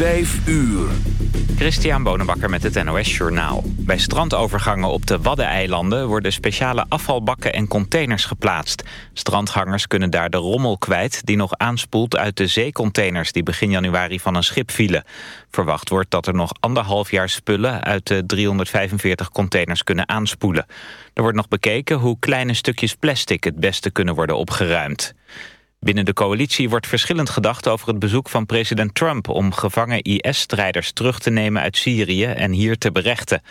Vijf uur. Christian Bonenbakker met het NOS Journaal. Bij strandovergangen op de Waddeneilanden... worden speciale afvalbakken en containers geplaatst. Strandgangers kunnen daar de rommel kwijt... die nog aanspoelt uit de zeecontainers... die begin januari van een schip vielen. Verwacht wordt dat er nog anderhalf jaar spullen... uit de 345 containers kunnen aanspoelen. Er wordt nog bekeken hoe kleine stukjes plastic... het beste kunnen worden opgeruimd. Binnen de coalitie wordt verschillend gedacht over het bezoek van president Trump om gevangen IS-strijders terug te nemen uit Syrië en hier te berechten.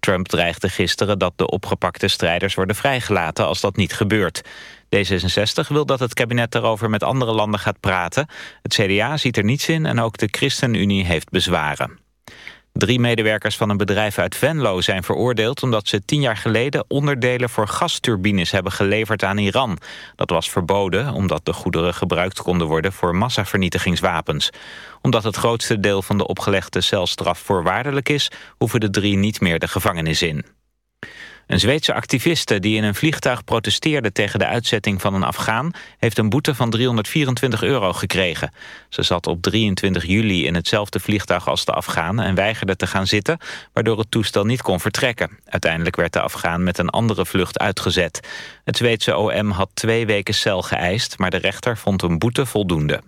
Trump dreigde gisteren dat de opgepakte strijders worden vrijgelaten als dat niet gebeurt. D66 wil dat het kabinet daarover met andere landen gaat praten. Het CDA ziet er niets in en ook de ChristenUnie heeft bezwaren. Drie medewerkers van een bedrijf uit Venlo zijn veroordeeld... omdat ze tien jaar geleden onderdelen voor gasturbines hebben geleverd aan Iran. Dat was verboden omdat de goederen gebruikt konden worden... voor massavernietigingswapens. Omdat het grootste deel van de opgelegde celstraf voorwaardelijk is... hoeven de drie niet meer de gevangenis in. Een Zweedse activiste die in een vliegtuig protesteerde tegen de uitzetting van een Afghaan... heeft een boete van 324 euro gekregen. Ze zat op 23 juli in hetzelfde vliegtuig als de Afghaan... en weigerde te gaan zitten, waardoor het toestel niet kon vertrekken. Uiteindelijk werd de Afghaan met een andere vlucht uitgezet. Het Zweedse OM had twee weken cel geëist... maar de rechter vond een boete voldoende.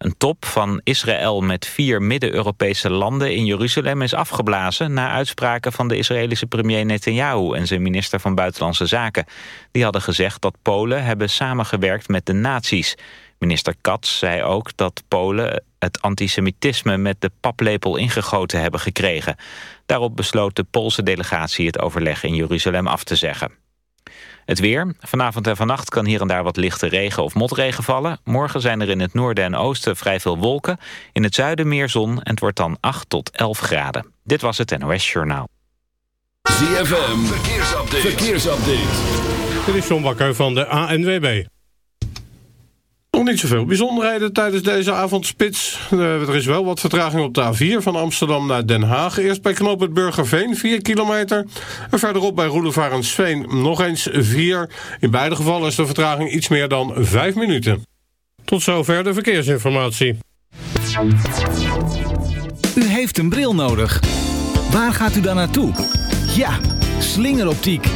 Een top van Israël met vier Midden-Europese landen in Jeruzalem is afgeblazen na uitspraken van de Israëlische premier Netanyahu en zijn minister van Buitenlandse Zaken. Die hadden gezegd dat Polen hebben samengewerkt met de nazi's. Minister Katz zei ook dat Polen het antisemitisme met de paplepel ingegoten hebben gekregen. Daarop besloot de Poolse delegatie het overleg in Jeruzalem af te zeggen. Het weer. Vanavond en vannacht kan hier en daar wat lichte regen of motregen vallen. Morgen zijn er in het noorden en oosten vrij veel wolken. In het zuiden meer zon en het wordt dan 8 tot 11 graden. Dit was het NOS Journaal. ZFM. Verkeersupdate. Verkeersupdate. Dit is John Bakker van de ANWB. Nog niet zoveel bijzonderheden tijdens deze avondspits. Uh, er is wel wat vertraging op de A4 van Amsterdam naar Den Haag. Eerst bij knoop het Burgerveen, 4 kilometer. En verderop bij Roelevarensveen nog eens 4. In beide gevallen is de vertraging iets meer dan 5 minuten. Tot zover de verkeersinformatie. U heeft een bril nodig. Waar gaat u dan naartoe? Ja, slingeroptiek.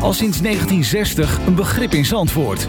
Al sinds 1960 een begrip in Zandvoort.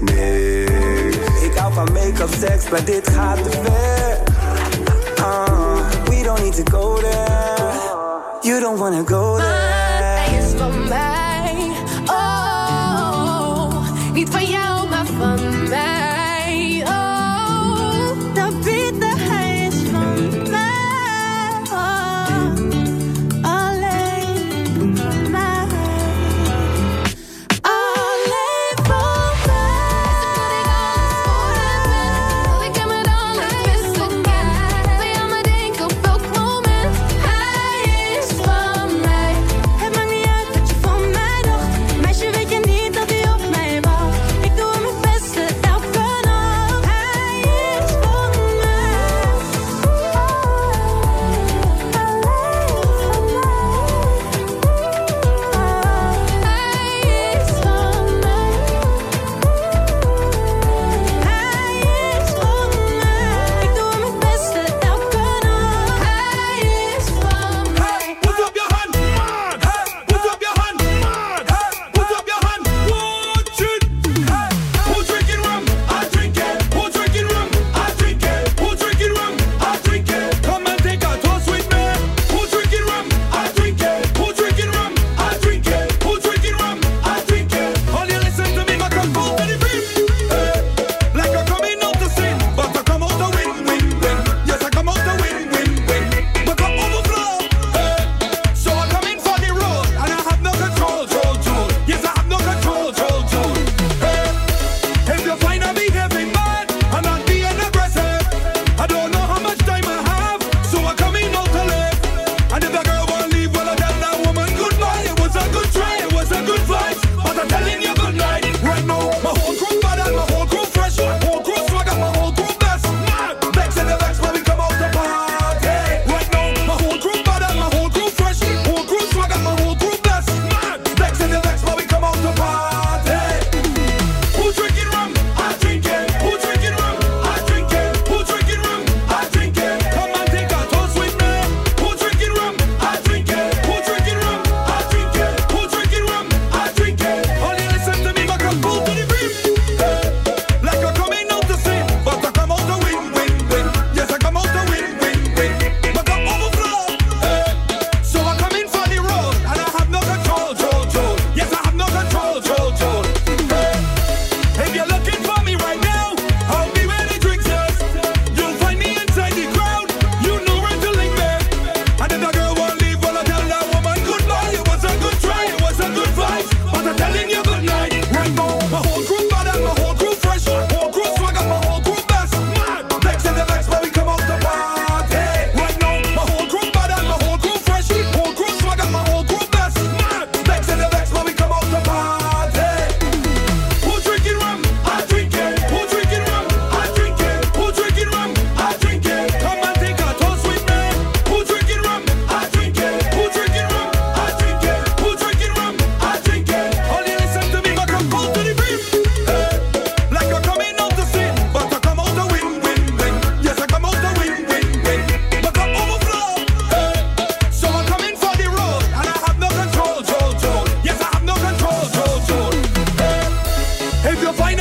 is niks. Ik hou van make-up, seks, maar dit gaat te ver. Uh, we don't need to go there. You don't wanna go there. Maar hij is van mij.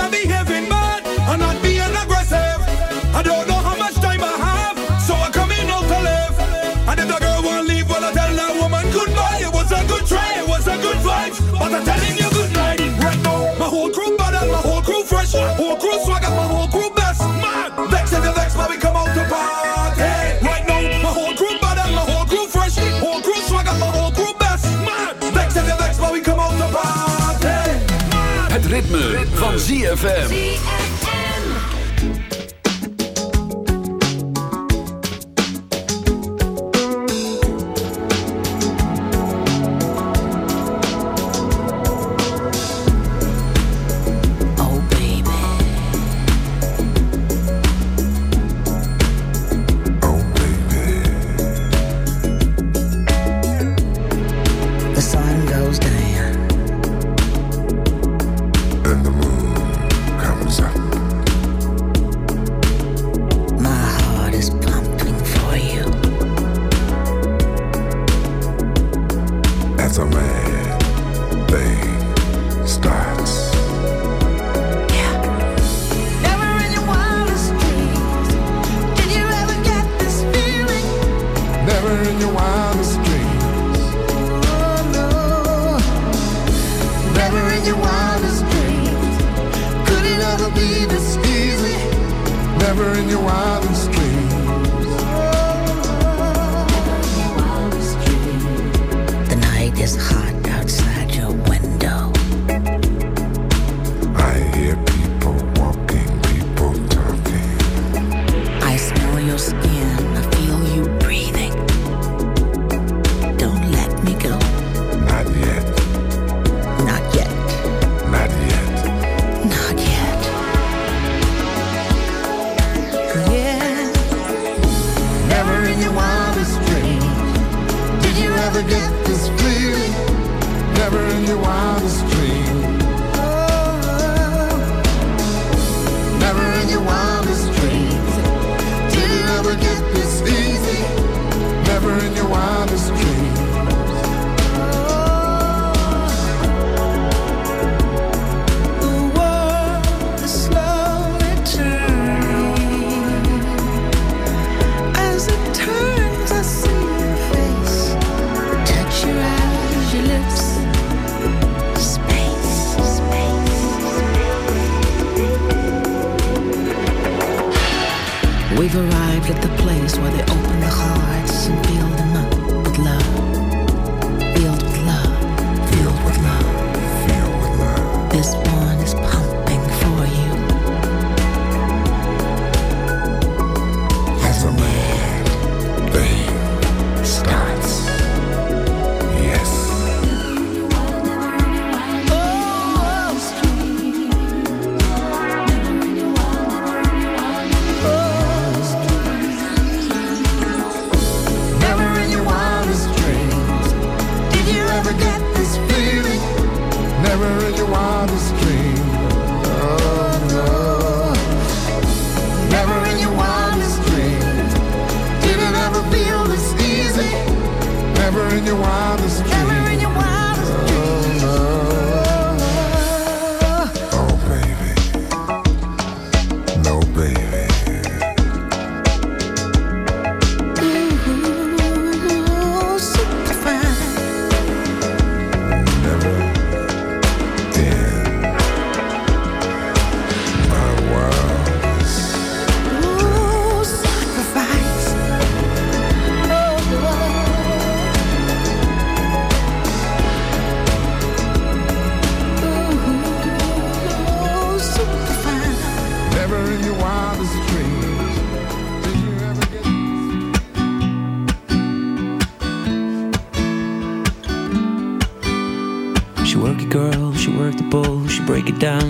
and behaving bad and not being aggressive. I don't know how much time I have, so I come in out to live. And if the girl won't leave, well, I tell that woman goodbye. It was a good try, it was a good but I'm telling you goodnight right now. My whole crew bad and my whole crew fresh. ritme, van ZFM.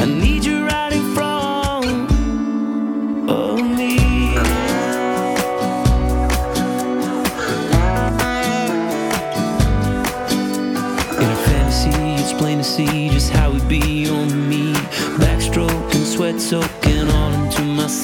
I need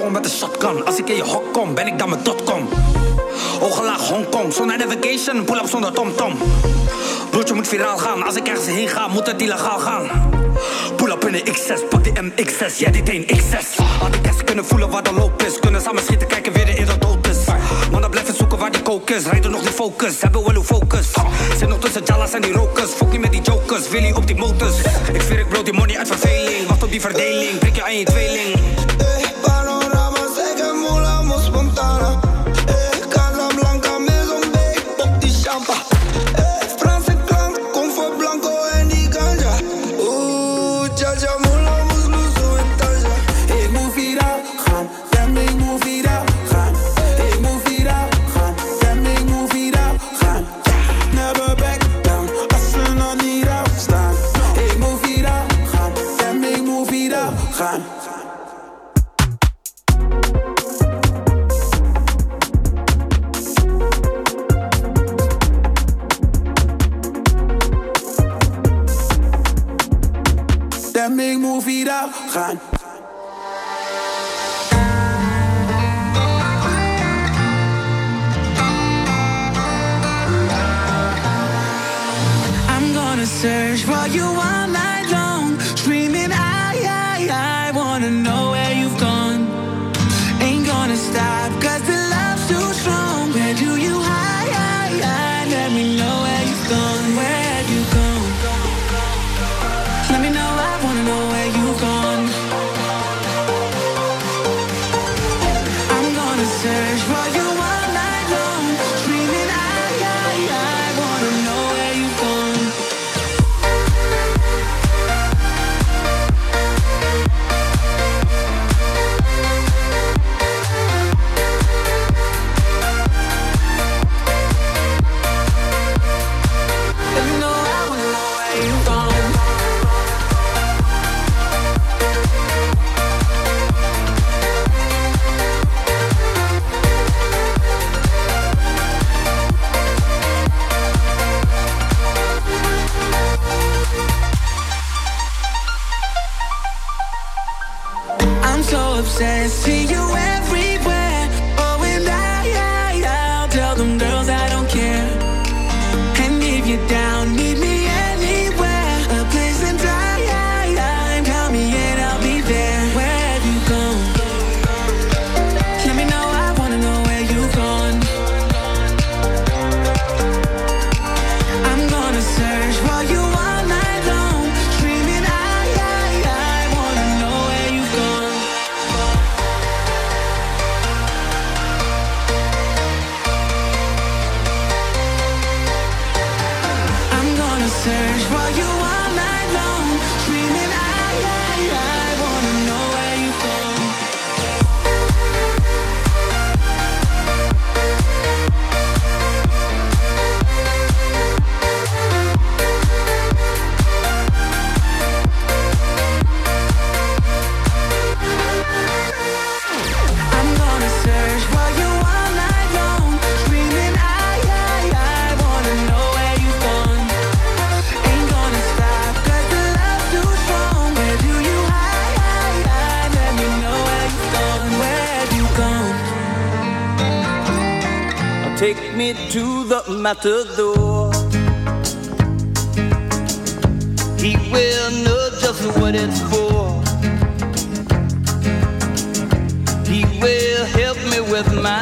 met een shotgun. Als ik in je hok kom, ben ik dan mijn dotcom. Oogelaag Hongkong, zonder de vacation, pull-up zonder tom-tom. Broertje moet viraal gaan, als ik ergens heen ga, moet het illegaal gaan. Pull-up in de X6, pak die MX6, jij die een X6. Had ik eens kunnen voelen waar de loop is, kunnen samen schieten, kijken weer de dat dood is. Mannen blijven zoeken waar die coke is, rijden nog die focus, hebben wel uw focus. Zit nog tussen Jalas en die rokers, fuck niet met die jokers, Willy op die motors. Ik veer ik brood die money uit verveling, wacht op die verdeling, prik je aan je tweeling. to the matador. He will know just what it's for. He will help me with my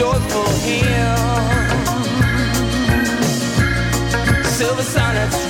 joyful hymn. Silver sonnets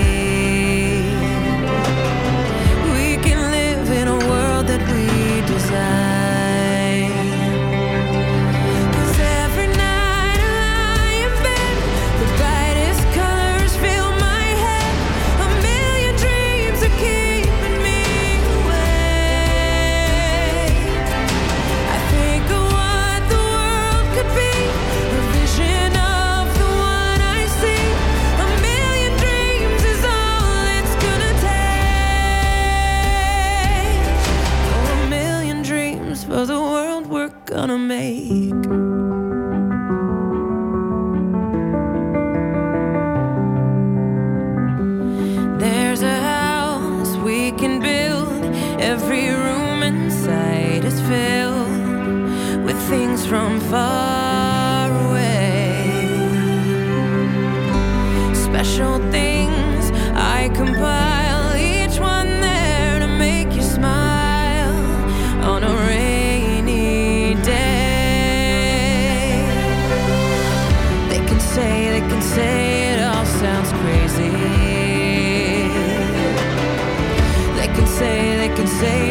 say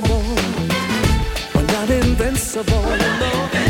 invincible. We're not invincible. We're not invincible.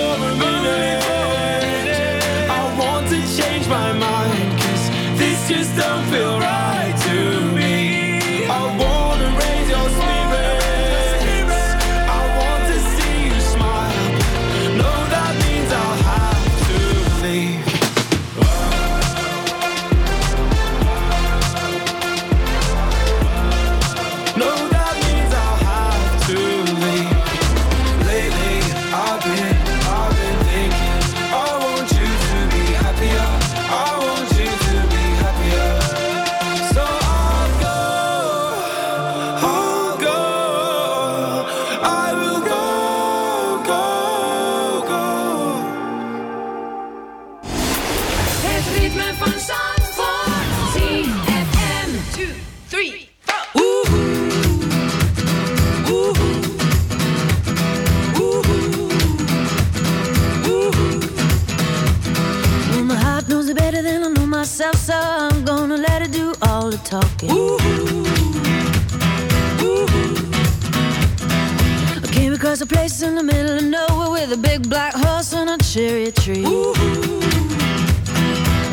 Across a place in the middle of nowhere with a big black horse and a cherry tree. Ooh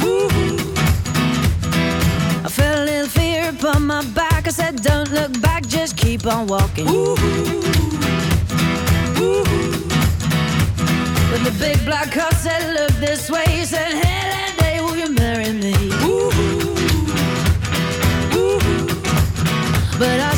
ooh. I felt a little fear upon my back. I said, Don't look back, just keep on walking. Ooh But the big black horse said, Look this way. He said, that day, will you marry me? But I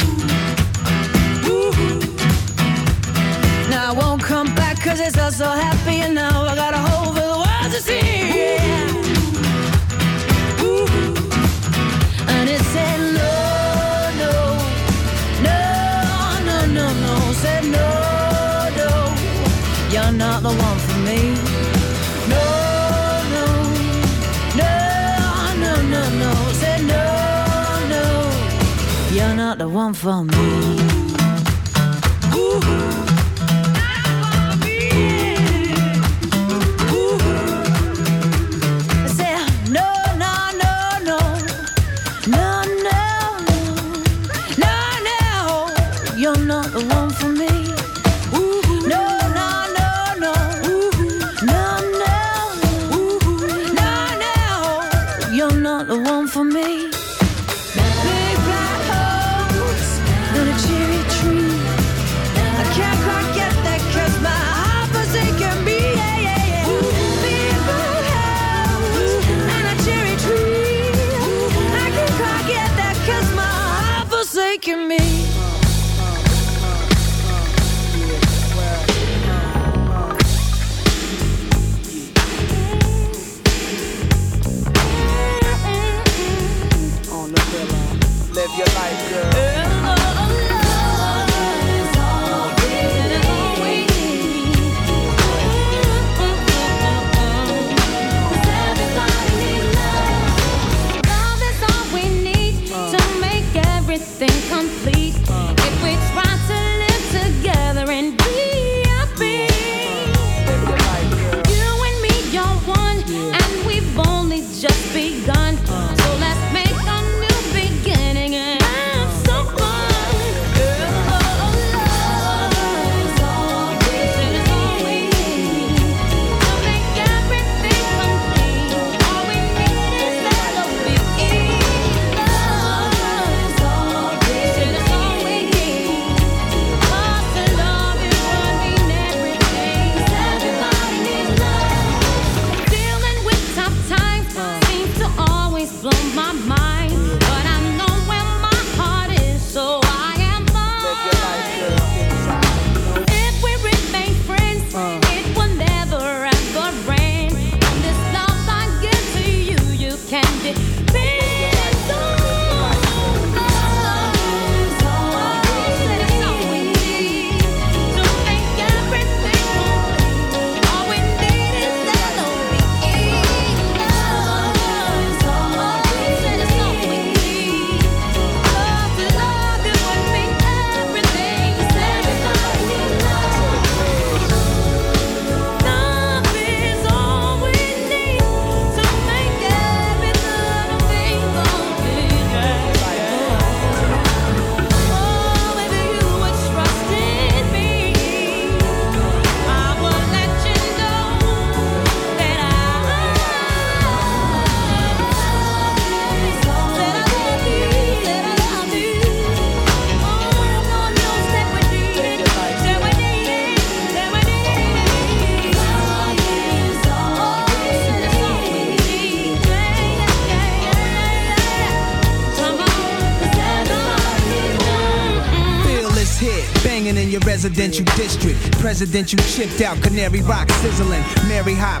cause it's all so happy and now I got a hole for the world to see. And it said no, no, no, no, no, no. Said no, no, you're not the one for me. No, no, no, no, no, no. Said no, no, you're not the one for me. District. Presidential chipped out, Canary Rock sizzling. Mary Hot,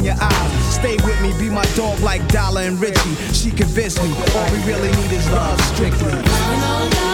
your eyes? Stay with me, be my dog like Dollar and Richie. She convinced me, all we really need is love strictly.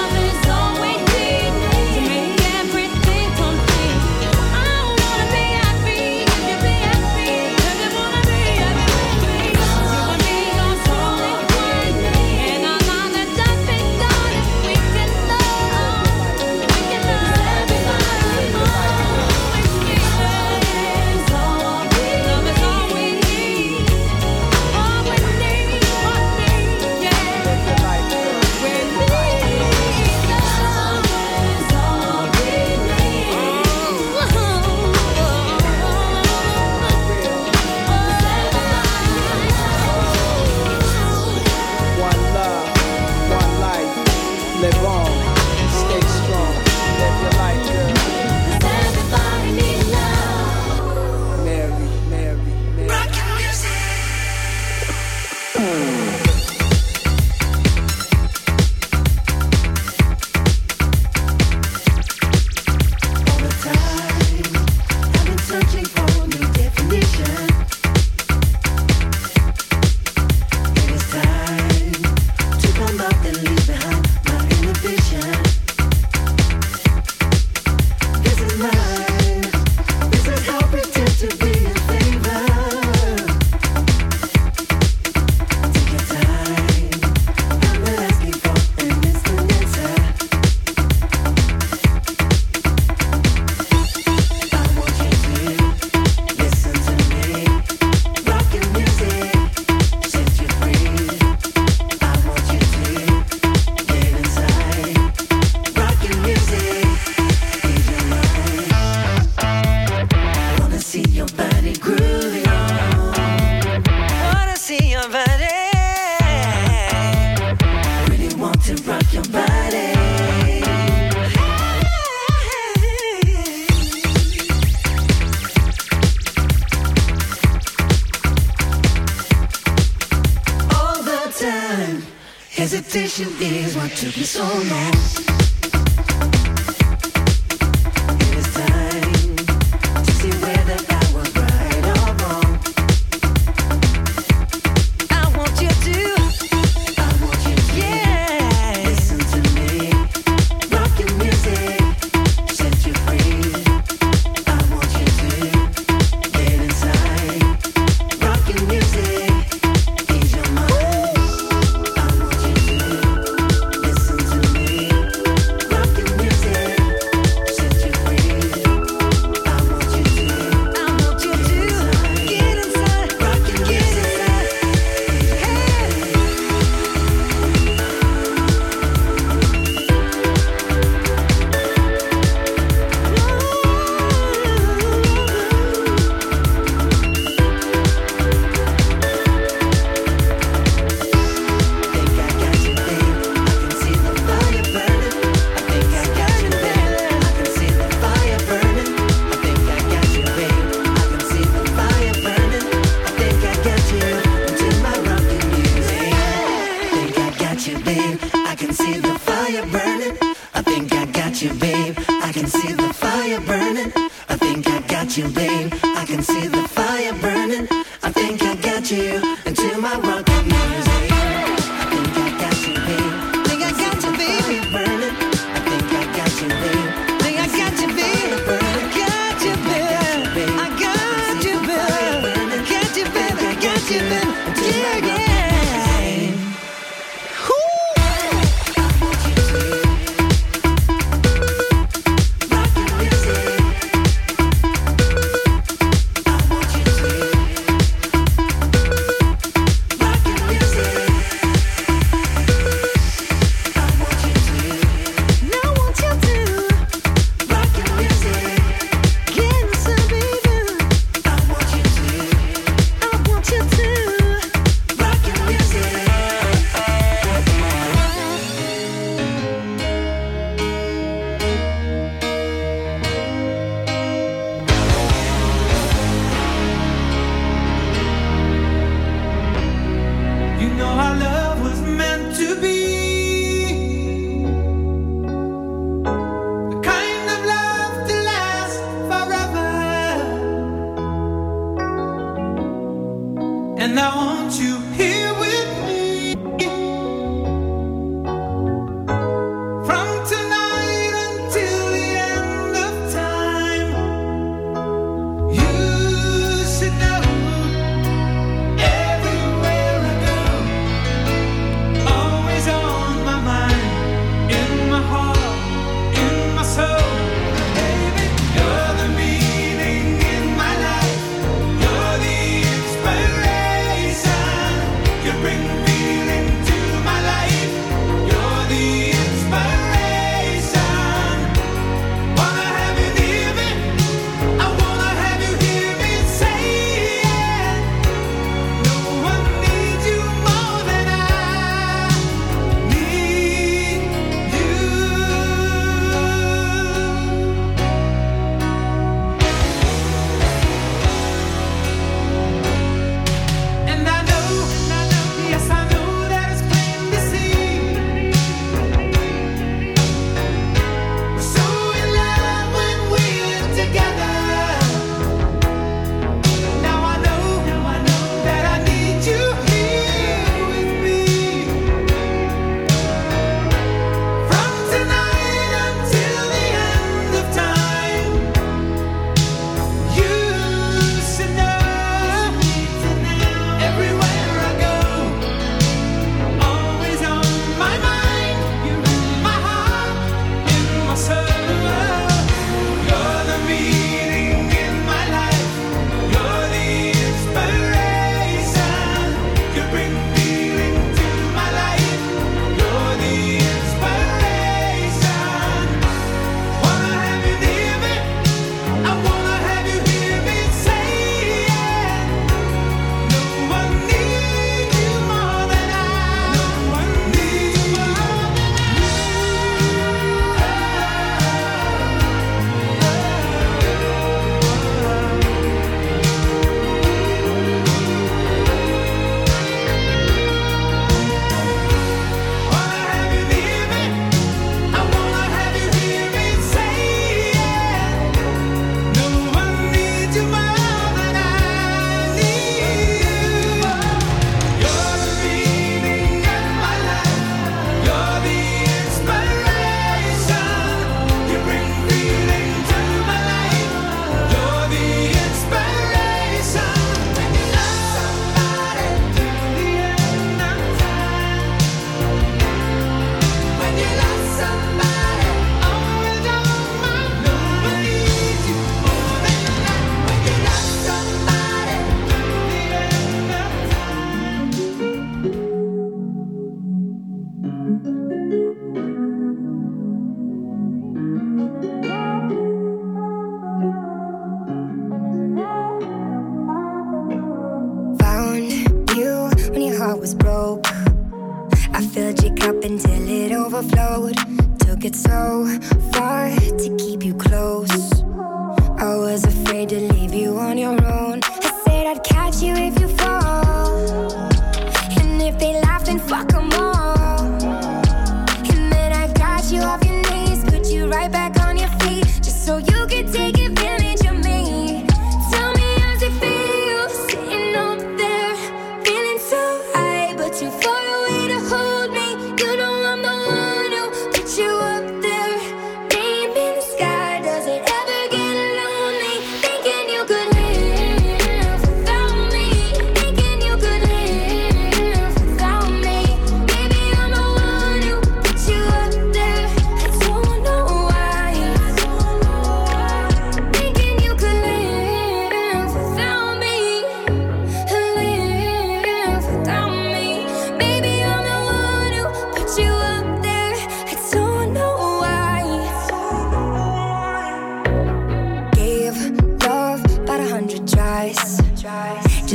See the